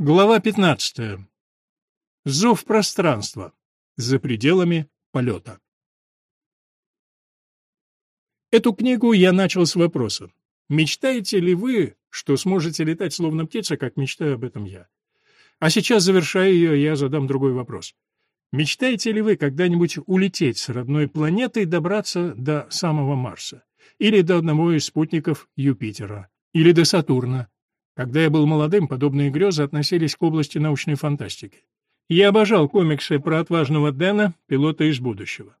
Глава 15. Зов пространства. За пределами полета. Эту книгу я начал с вопроса. Мечтаете ли вы, что сможете летать словно птица, как мечтаю об этом я? А сейчас, завершая ее, я задам другой вопрос. Мечтаете ли вы когда-нибудь улететь с родной планеты и добраться до самого Марса? Или до одного из спутников Юпитера? Или до Сатурна? Когда я был молодым, подобные грезы относились к области научной фантастики. Я обожал комиксы про отважного Дэна, пилота из будущего.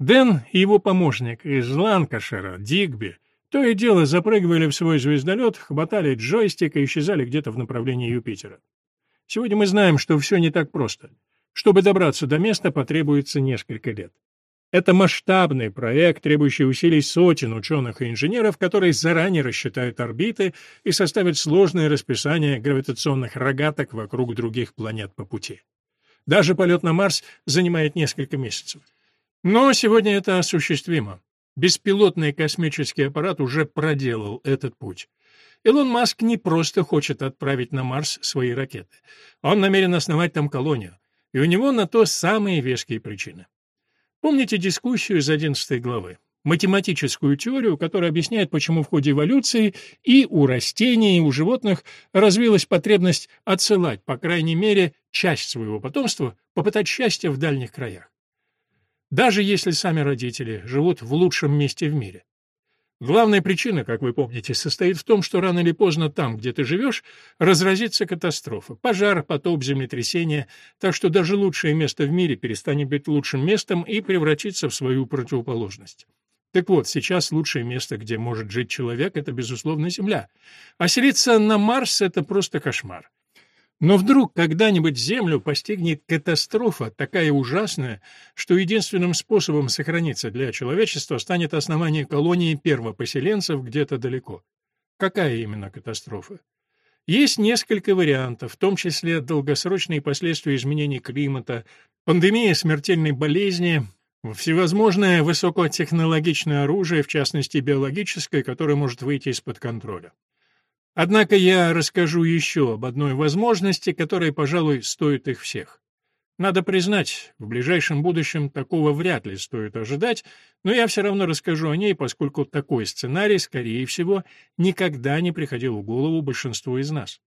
Дэн и его помощник из Ланкашера, Дигби, то и дело запрыгивали в свой звездолет, хватали джойстик и исчезали где-то в направлении Юпитера. Сегодня мы знаем, что все не так просто. Чтобы добраться до места, потребуется несколько лет. Это масштабный проект, требующий усилий сотен ученых и инженеров, которые заранее рассчитают орбиты и составят сложное расписание гравитационных рогаток вокруг других планет по пути. Даже полет на Марс занимает несколько месяцев. Но сегодня это осуществимо. Беспилотный космический аппарат уже проделал этот путь. Илон Маск не просто хочет отправить на Марс свои ракеты. Он намерен основать там колонию. И у него на то самые веские причины. Помните дискуссию из 11 главы? Математическую теорию, которая объясняет, почему в ходе эволюции и у растений, и у животных развилась потребность отсылать, по крайней мере, часть своего потомства, попытать счастья в дальних краях. Даже если сами родители живут в лучшем месте в мире. Главная причина, как вы помните, состоит в том, что рано или поздно там, где ты живешь, разразится катастрофа. Пожар, потоп, землетрясение. Так что даже лучшее место в мире перестанет быть лучшим местом и превратится в свою противоположность. Так вот, сейчас лучшее место, где может жить человек, это, безусловно, Земля. А селиться на Марс — это просто кошмар. Но вдруг когда-нибудь Землю постигнет катастрофа, такая ужасная, что единственным способом сохраниться для человечества станет основание колонии первопоселенцев где-то далеко. Какая именно катастрофа? Есть несколько вариантов, в том числе долгосрочные последствия изменений климата, пандемия смертельной болезни, всевозможное высокотехнологичное оружие, в частности биологическое, которое может выйти из-под контроля. Однако я расскажу еще об одной возможности, которая, пожалуй, стоит их всех. Надо признать, в ближайшем будущем такого вряд ли стоит ожидать, но я все равно расскажу о ней, поскольку такой сценарий, скорее всего, никогда не приходил в голову большинству из нас.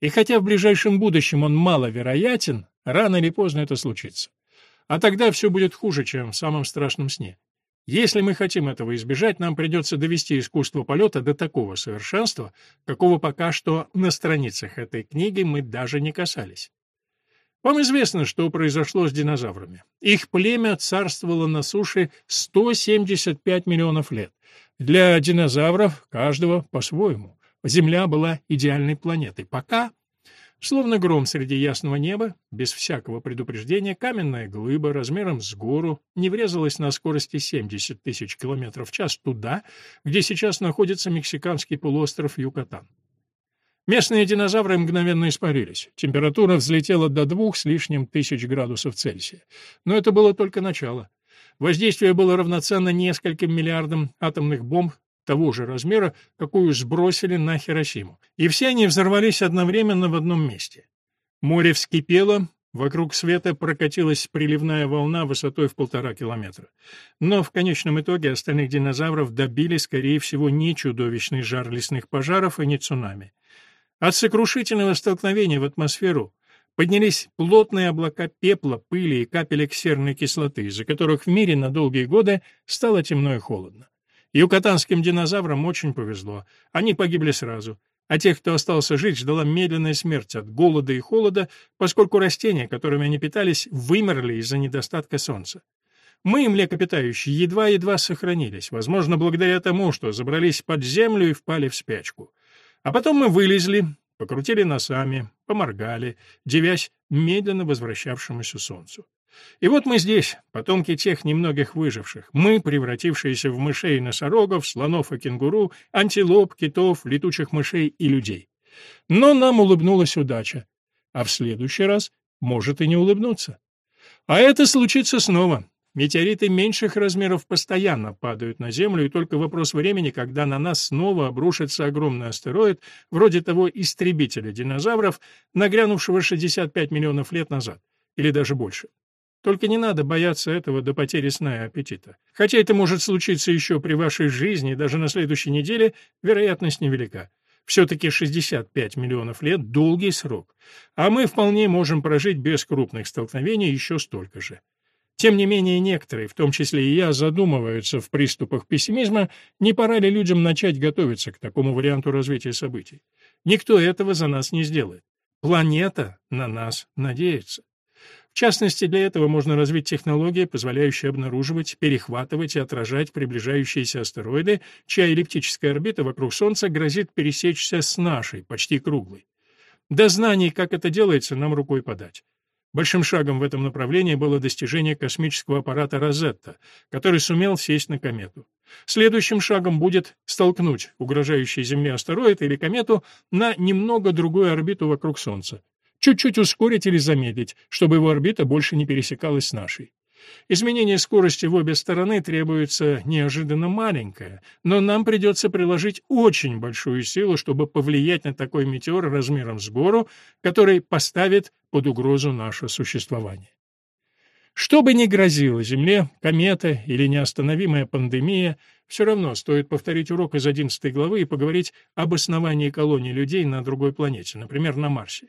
И хотя в ближайшем будущем он маловероятен, рано или поздно это случится. А тогда все будет хуже, чем в самом страшном сне. Если мы хотим этого избежать, нам придется довести искусство полета до такого совершенства, какого пока что на страницах этой книги мы даже не касались. Вам известно, что произошло с динозаврами. Их племя царствовало на суше 175 миллионов лет. Для динозавров каждого по-своему. Земля была идеальной планетой. Пока Словно гром среди ясного неба, без всякого предупреждения, каменная глыба размером с гору не врезалась на скорости 70 тысяч километров в час туда, где сейчас находится мексиканский полуостров Юкатан. Местные динозавры мгновенно испарились. Температура взлетела до двух с лишним тысяч градусов Цельсия. Но это было только начало. Воздействие было равноценно нескольким миллиардам атомных бомб того же размера, какую сбросили на Хиросиму. И все они взорвались одновременно в одном месте. Море вскипело, вокруг света прокатилась приливная волна высотой в полтора километра. Но в конечном итоге остальных динозавров добили, скорее всего, не чудовищный жар лесных пожаров и не цунами. От сокрушительного столкновения в атмосферу поднялись плотные облака пепла, пыли и капелек серной кислоты, из-за которых в мире на долгие годы стало темно и холодно. Юкатанским динозаврам очень повезло. Они погибли сразу. А тех, кто остался жить, ждала медленная смерть от голода и холода, поскольку растения, которыми они питались, вымерли из-за недостатка солнца. Мы, млекопитающие, едва-едва сохранились, возможно, благодаря тому, что забрались под землю и впали в спячку. А потом мы вылезли, покрутили носами, поморгали, девясь медленно возвращавшемуся солнцу. И вот мы здесь, потомки тех немногих выживших. Мы, превратившиеся в мышей и носорогов, слонов и кенгуру, антилоп, китов, летучих мышей и людей. Но нам улыбнулась удача. А в следующий раз может и не улыбнуться. А это случится снова. Метеориты меньших размеров постоянно падают на Землю, и только вопрос времени, когда на нас снова обрушится огромный астероид, вроде того истребителя динозавров, нагрянувшего 65 миллионов лет назад, или даже больше. Только не надо бояться этого до потери сна и аппетита. Хотя это может случиться еще при вашей жизни, даже на следующей неделе, вероятность невелика. Все-таки 65 миллионов лет – долгий срок, а мы вполне можем прожить без крупных столкновений еще столько же. Тем не менее, некоторые, в том числе и я, задумываются в приступах пессимизма, не пора ли людям начать готовиться к такому варианту развития событий. Никто этого за нас не сделает. Планета на нас надеется. В частности, для этого можно развить технологии, позволяющие обнаруживать, перехватывать и отражать приближающиеся астероиды, чья эллиптическая орбита вокруг Солнца грозит пересечься с нашей, почти круглой. До знаний, как это делается, нам рукой подать. Большим шагом в этом направлении было достижение космического аппарата «Розетта», который сумел сесть на комету. Следующим шагом будет столкнуть угрожающий Земле астероид или комету на немного другую орбиту вокруг Солнца. Чуть-чуть ускорить или замедлить, чтобы его орбита больше не пересекалась с нашей. Изменение скорости в обе стороны требуется неожиданно маленькое, но нам придется приложить очень большую силу, чтобы повлиять на такой метеор размером с гору, который поставит под угрозу наше существование. Что бы ни грозило Земле, комета или неостановимая пандемия, все равно стоит повторить урок из 11 главы и поговорить об основании колонии людей на другой планете, например, на Марсе.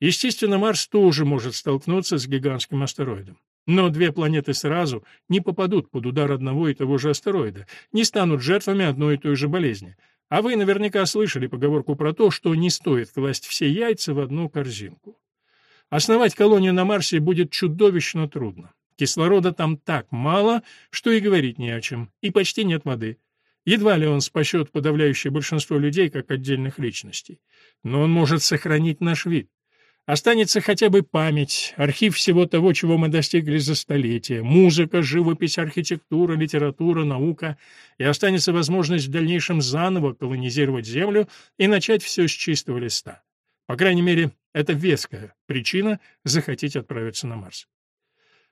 Естественно, Марс тоже может столкнуться с гигантским астероидом. Но две планеты сразу не попадут под удар одного и того же астероида, не станут жертвами одной и той же болезни. А вы наверняка слышали поговорку про то, что не стоит класть все яйца в одну корзинку. Основать колонию на Марсе будет чудовищно трудно. Кислорода там так мало, что и говорить не о чем, и почти нет воды. Едва ли он спасет подавляющее большинство людей как отдельных личностей. Но он может сохранить наш вид. Останется хотя бы память, архив всего того, чего мы достигли за столетия, музыка, живопись, архитектура, литература, наука, и останется возможность в дальнейшем заново колонизировать Землю и начать все с чистого листа. По крайней мере, это веская причина захотеть отправиться на Марс.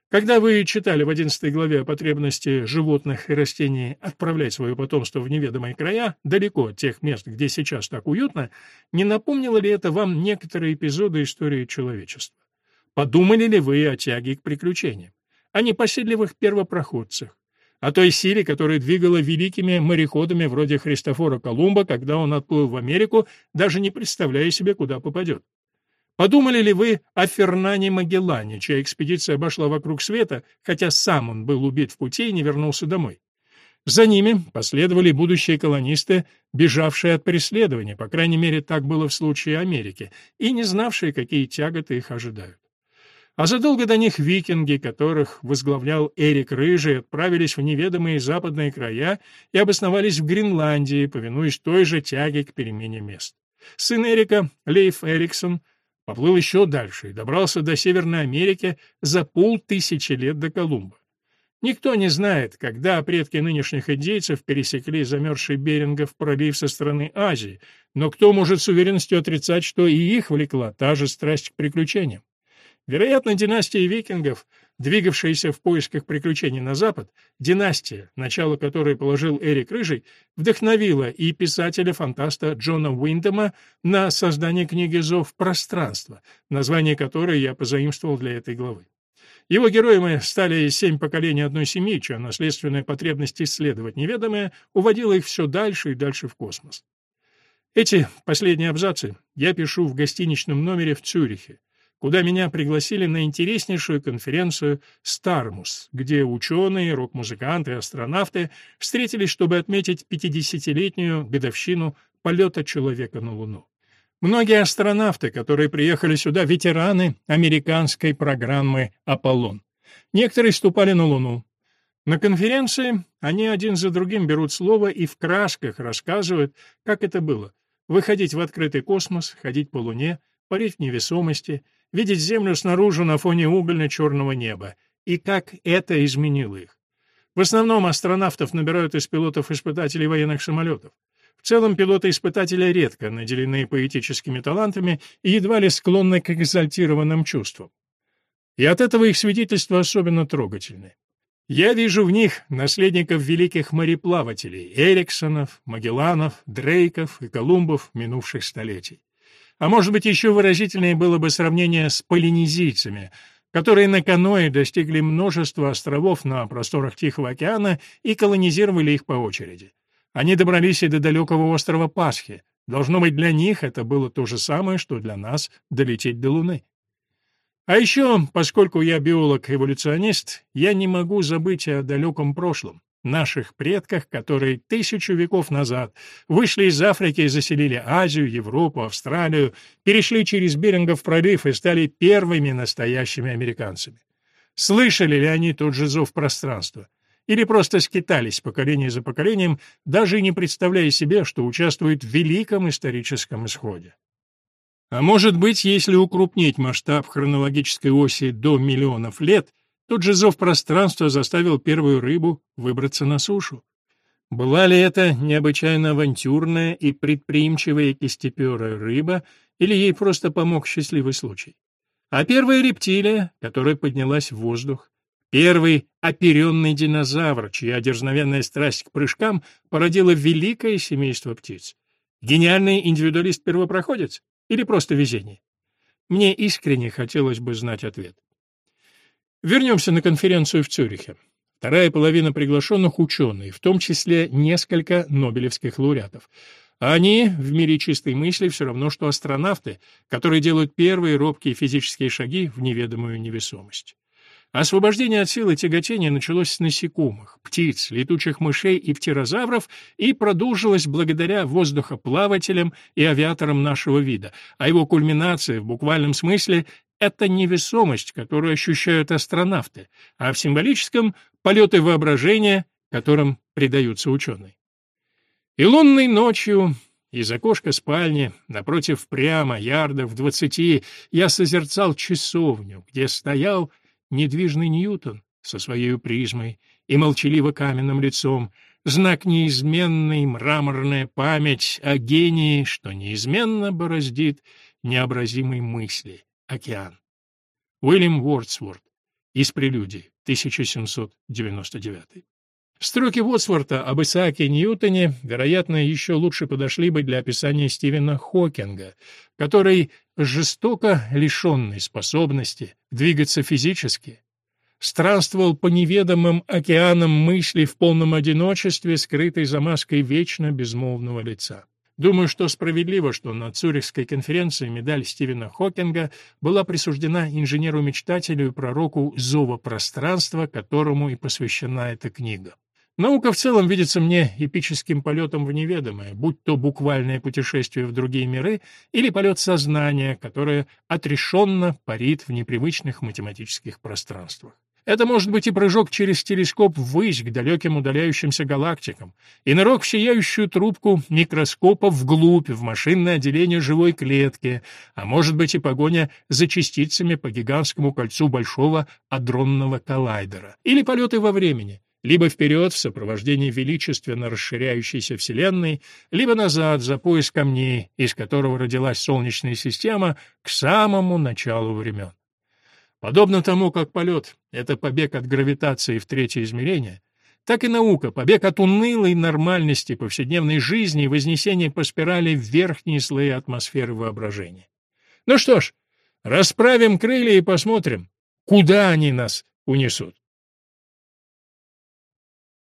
Когда вы читали в 11 главе о потребности животных и растений отправлять свое потомство в неведомые края, далеко от тех мест, где сейчас так уютно, не напомнило ли это вам некоторые эпизоды истории человечества? Подумали ли вы о тяге к приключениям? О непоседливых первопроходцах? О той силе, которая двигала великими мореходами вроде Христофора Колумба, когда он отплыл в Америку, даже не представляя себе, куда попадет? Подумали ли вы о Фернане Магеллане, чья экспедиция обошла вокруг света, хотя сам он был убит в пути и не вернулся домой? За ними последовали будущие колонисты, бежавшие от преследования, по крайней мере, так было в случае Америки, и не знавшие, какие тяготы их ожидают. А задолго до них викинги, которых возглавлял Эрик Рыжий, отправились в неведомые западные края и обосновались в Гренландии, повинуясь той же тяге к перемене мест. Сын Эрика, Лейф Эриксон, Поплыл еще дальше и добрался до Северной Америки за полтысячи лет до Колумба. Никто не знает, когда предки нынешних индейцев пересекли замерзший Берингов пролив со стороны Азии, но кто может с уверенностью отрицать, что и их влекла та же страсть к приключениям? Вероятно, династия викингов двигавшаяся в поисках приключений на запад, династия, начало которой положил Эрик Рыжий, вдохновила и писателя-фантаста Джона Уиндема на создание книги «Зов пространства», название которой я позаимствовал для этой главы. Его героями стали семь поколений одной семьи, чья наследственная потребность исследовать неведомое уводила их все дальше и дальше в космос. Эти последние абзацы я пишу в гостиничном номере в Цюрихе, куда меня пригласили на интереснейшую конференцию «Стармус», где ученые, рок-музыканты астронавты встретились, чтобы отметить 50-летнюю годовщину полета человека на Луну. Многие астронавты, которые приехали сюда, ветераны американской программы «Аполлон». Некоторые ступали на Луну. На конференции они один за другим берут слово и в красках рассказывают, как это было — выходить в открытый космос, ходить по Луне, парить в невесомости — видеть Землю снаружи на фоне угольно-черного неба, и как это изменило их. В основном астронавтов набирают из пилотов-испытателей военных самолетов. В целом пилоты-испытатели редко наделены поэтическими талантами и едва ли склонны к экзальтированным чувствам. И от этого их свидетельства особенно трогательны. Я вижу в них наследников великих мореплавателей Эриксонов, Магелланов, Дрейков и Колумбов минувших столетий. А может быть, еще выразительнее было бы сравнение с полинезийцами, которые на каноэ достигли множества островов на просторах Тихого океана и колонизировали их по очереди. Они добрались и до далекого острова Пасхи. Должно быть, для них это было то же самое, что для нас долететь до Луны. А еще, поскольку я биолог-эволюционист, я не могу забыть о далеком прошлом, наших предках, которые тысячу веков назад вышли из Африки и заселили Азию, Европу, Австралию, перешли через Берингов пролив и стали первыми настоящими американцами. Слышали ли они тот же зов пространства? Или просто скитались поколение за поколением, даже не представляя себе, что участвуют в великом историческом исходе? А может быть, если укрупнить масштаб хронологической оси до миллионов лет, тот же зов пространства заставил первую рыбу выбраться на сушу. Была ли это необычайно авантюрная и предприимчивая кистеперая рыба, или ей просто помог счастливый случай? А первая рептилия, которая поднялась в воздух, первый оперенный динозавр, чья дерзновенная страсть к прыжкам породила великое семейство птиц. Гениальный индивидуалист-первопроходец? Или просто везение? Мне искренне хотелось бы знать ответ. Вернемся на конференцию в Цюрихе. Вторая половина приглашенных ученые, в том числе несколько нобелевских лауреатов. Они в мире чистой мысли все равно, что астронавты, которые делают первые робкие физические шаги в неведомую невесомость. Освобождение от силы тяготения началось с насекомых, птиц, летучих мышей и птерозавров и продолжилось благодаря воздухоплавателям и авиаторам нашего вида, а его кульминация в буквальном смысле — это невесомость, которую ощущают астронавты, а в символическом — полеты воображения, которым предаются ученые. И лунной ночью из окошка спальни, напротив прямо, ярдов двадцати, я созерцал часовню, где стоял — недвижный Ньютон со своей призмой и молчаливо каменным лицом, знак неизменной мраморная память о гении, что неизменно бороздит необразимой мысли, океан. Уильям Уордсворт из прелюдий, 1799. Строки Уотсворта об Исааке Ньютоне, вероятно, еще лучше подошли бы для описания Стивена Хокинга, который жестоко лишенный способности двигаться физически, странствовал по неведомым океанам мысли в полном одиночестве, скрытой за маской вечно безмолвного лица. Думаю, что справедливо, что на Цюрихской конференции медаль Стивена Хокинга была присуждена инженеру-мечтателю и пророку зова пространства, которому и посвящена эта книга. Наука в целом видится мне эпическим полетом в неведомое, будь то буквальное путешествие в другие миры или полет сознания, которое отрешенно парит в непривычных математических пространствах. Это может быть и прыжок через телескоп ввысь к далеким удаляющимся галактикам, и нырок в сияющую трубку микроскопа вглубь, в машинное отделение живой клетки, а может быть и погоня за частицами по гигантскому кольцу большого адронного коллайдера, или полеты во времени, либо вперед в сопровождении величественно расширяющейся Вселенной, либо назад за пояс камней, из которого родилась Солнечная система, к самому началу времен. Подобно тому, как полет — это побег от гравитации в третье измерение, так и наука — побег от унылой нормальности повседневной жизни и вознесение по спирали в верхние слои атмосферы воображения. Ну что ж, расправим крылья и посмотрим, куда они нас унесут.